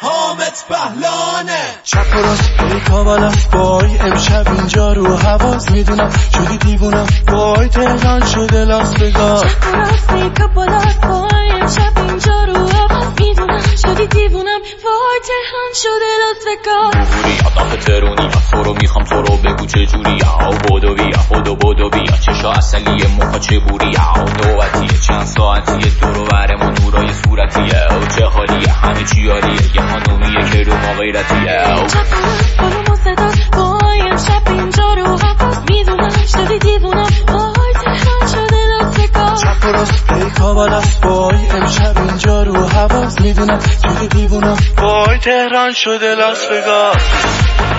حامد بهلانه چپ و راست پیکا بالا بای امشب اینجا رو حواس می‌دونم. شدی دیوونم. بای تهران شده لاس وگاس چپ و راست بای امشب اینجا رو حواس می‌دونم. شدی دیوونم. وای تهران شده لاس جوری آدم ترونی تو رو می‌خوام. تو رو بگو چه جوری. او بودو بیا خودو بودو بیا چشا اصلی موها چه بوری؟ او دوتیه چند ساعتیه غیرتیه او اینجا رو تهران شده راست پیکا بالا بای امشب اینجا رو حواس می‌دونم. شدی دیوونم تهران شده لاس وگاس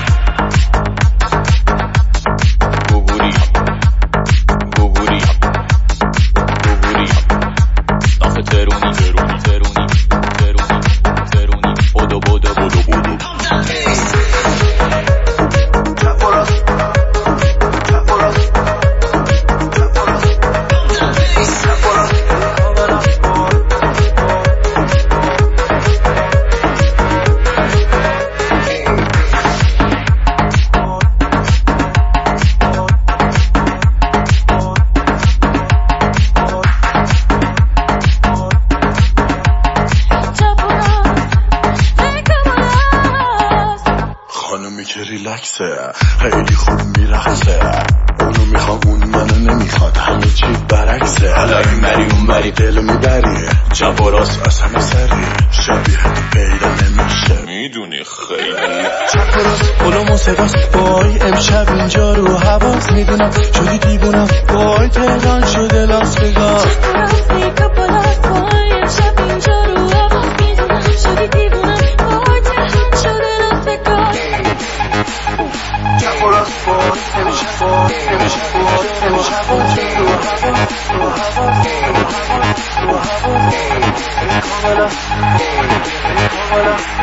خانومی که ریلکسه خیلی خوب میرقصه. اونو می‌خوام اون منو نمی‌خواد همه چی برعکسه. حالا این بری اون بری دلو می‌بری چپ و راست از همه سری. شبیه تو پیدا نمیشه. می‌دونی خیلی. چپ و راست. قلوم و صداست. بای امشب اینجا رو حواس می‌دونم. شدی دیوونم. بای تهران شده لاس وگاس بای امشب بای